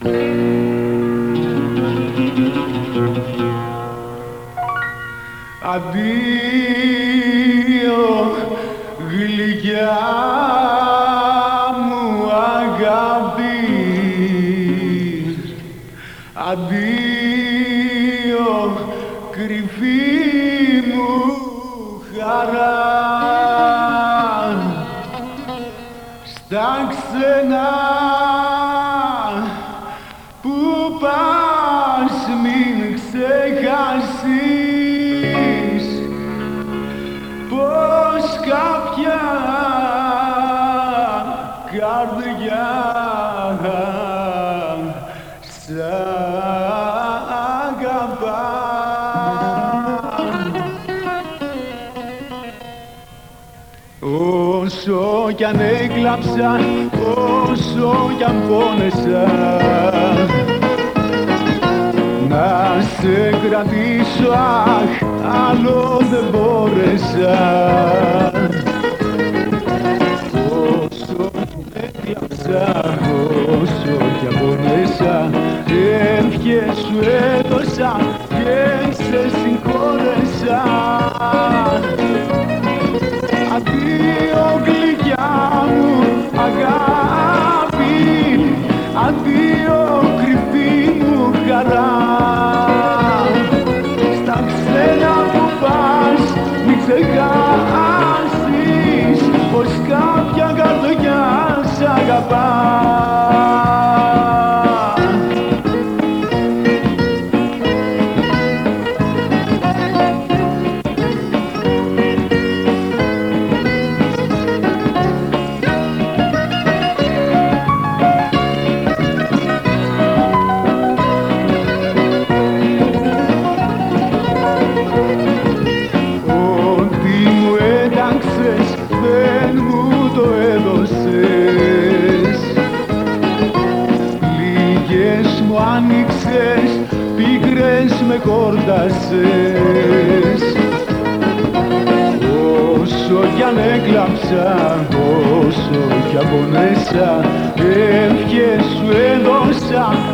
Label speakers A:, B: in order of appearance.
A: Αντίο γλυκιά μου αγάπη. Αντίο κρυφή μου χαρά. Στα ξένα καρδιά σ' αγαπά. Όσο κι αν έκλαψα, όσο κι αν πόνεσα να σε κρατήσω, αχ, άλλο δεν μπόρεσα αν έκλαψα, όσο κι αν πόνεσα ευχές σου έδωσα και σε συγχώρεσα. Αντίο γλυκιά μου αγάπη Αντίο κρυφή μου χαρά σ' με χόρτασες Όσο κι αν έκλαψα, όσο κι αν πονέσα Ευχές σου έδωσα